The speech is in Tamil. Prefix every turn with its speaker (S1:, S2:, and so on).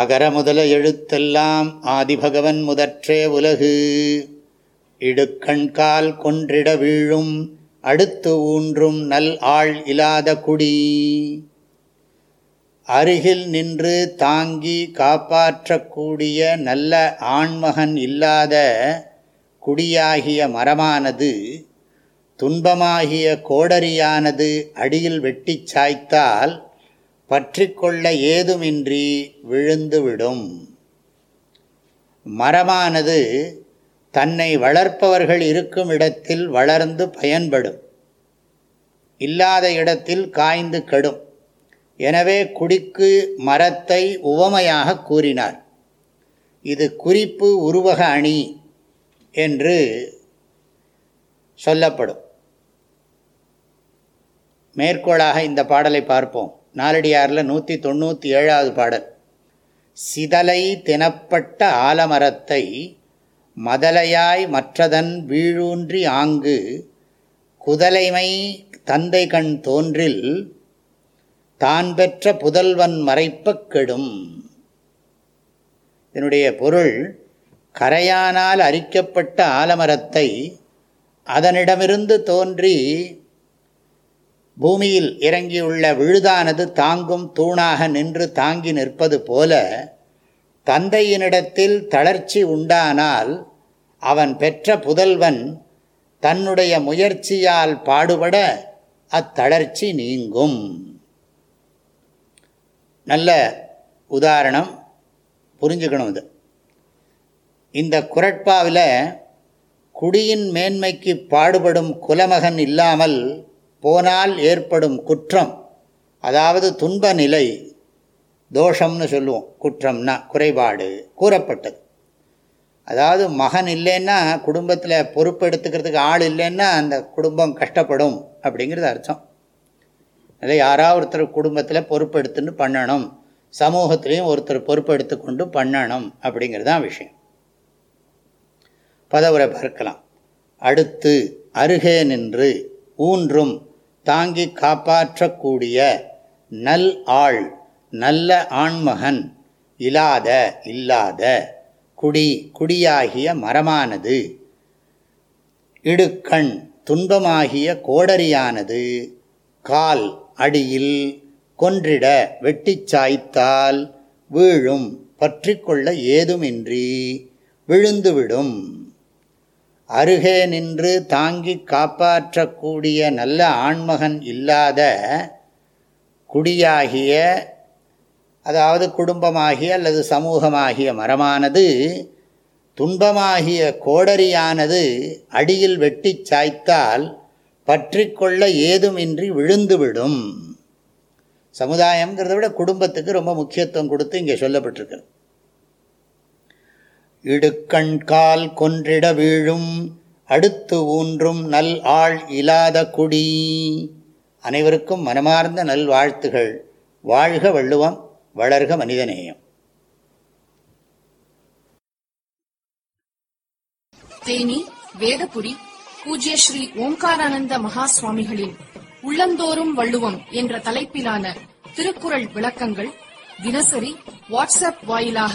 S1: அகர முதல எழுத்தெல்லாம் ஆதிபகவன் முதற்றே உலகு இடுக்கண்கால் கொன்றிட வீழும் அடுத்து ஊன்றும் நல் ஆள் இலாத குடி அருகில் நின்று தாங்கி காப்பாற்றக்கூடிய நல்ல ஆண்மகன் இல்லாத குடியாகிய மரமானது துன்பமாகிய கோடரியானது அடியில் வெட்டிச் சாய்த்தால் பற்றிக்கொள்ள ஏதுமின்றி விழுந்துவிடும் மரமானது தன்னை வளர்ப்பவர்கள் இருக்கும் இடத்தில் வளர்ந்து பயன்படும் இல்லாத இடத்தில் காய்ந்து கெடும் எனவே குடிக்கு மரத்தை உவமையாக கூறினார் இது குறிப்பு உருவக அணி என்று சொல்லப்படும் மேற்கோளாக இந்த பாடலை பார்ப்போம் நாலடியாரில் நூற்றி தொண்ணூற்றி ஏழாவது பாடல் சிதலை தினப்பட்ட ஆலமரத்தை மதலையாய் மற்றதன் வீழூன்றி ஆங்கு குதலைமை தந்தை கண் தோன்றில் தான் பெற்ற புதல்வன் மறைப்பக் கெடும் இதனுடைய பொருள் கரையானால் அரிக்கப்பட்ட ஆலமரத்தை அதனிடமிருந்து தோன்றி பூமியில் இறங்கியுள்ள விழுதானது தாங்கும் தூணாக நின்று தாங்கி நிற்பது போல தந்தையினிடத்தில் தளர்ச்சி உண்டானால் அவன் பெற்ற புதல்வன் தன்னுடைய முயற்சியால் பாடுபட அத்தளர்ச்சி நீங்கும் நல்ல உதாரணம் புரிஞ்சுக்கணும் இது இந்த குரட்பாவில் குடியின் மேன்மைக்கு பாடுபடும் குலமகன் இல்லாமல் போனால் ஏற்படும் குற்றம் அதாவது துன்ப நிலை தோஷம்னு சொல்லுவோம் குற்றம்னா குறைபாடு கூறப்பட்டது அதாவது மகன் இல்லைன்னா குடும்பத்தில் பொறுப்பு எடுத்துக்கிறதுக்கு ஆள் இல்லைன்னா அந்த குடும்பம் கஷ்டப்படும் அப்படிங்கிறது அர்த்தம் அதில் யாராவது ஒருத்தர் குடும்பத்தில் பொறுப்பு எடுத்துன்னு பண்ணணும் சமூகத்திலையும் ஒருத்தர் பொறுப்பு எடுத்துக்கொண்டு பண்ணணும் அப்படிங்கிறது தான் விஷயம் பதவுரை பார்க்கலாம் அடுத்து அருகே நின்று ஊன்றும் தாங்கி காப்பாற்றக்கூடிய நல் ஆள் நல்ல ஆண்மகன் இல்லாத இல்லாத குடி குடியாகிய மரமானது இடுக்கண் துன்பமாகிய கோடரியானது கால் அடியில் கொன்றிட வெட்டி சாய்த்தால் வீழும் பற்றிக்கொள்ள ஏதுமின்றி விழுந்துவிடும் அருகே நின்று தாங்கி காப்பாற்றக்கூடிய நல்ல ஆண்மகன் இல்லாத குடியாகிய அதாவது குடும்பமாகிய அல்லது சமூகமாகிய மரமானது துன்பமாகிய கோடரியானது அடியில் வெட்டி சாய்த்தால் பற்றி கொள்ள ஏதுமின்றி விழுந்துவிடும் சமுதாயங்கிறத விட குடும்பத்துக்கு ரொம்ப முக்கியத்துவம் கொடுத்து இங்கே சொல்லப்பட்டிருக்கு இடுக்கண் கால் கொன்றிட வீழும் அடுத்து ஊன்றும் நல் ஆள் இலாத குடி அனைவருக்கும் மனமார்ந்த நல்வாழ்த்துகள் வாழ்க வள்ளுவம் வளர்க மனிதநேயம்
S2: தேனி வேதபுடி பூஜ்ய ஸ்ரீ ஓம்காரானந்த மகா சுவாமிகளின் உள்ளந்தோறும் வள்ளுவம் என்ற தலைப்பிலான திருக்குறள் விளக்கங்கள் தினசரி வாட்ஸ்அப் வாயிலாக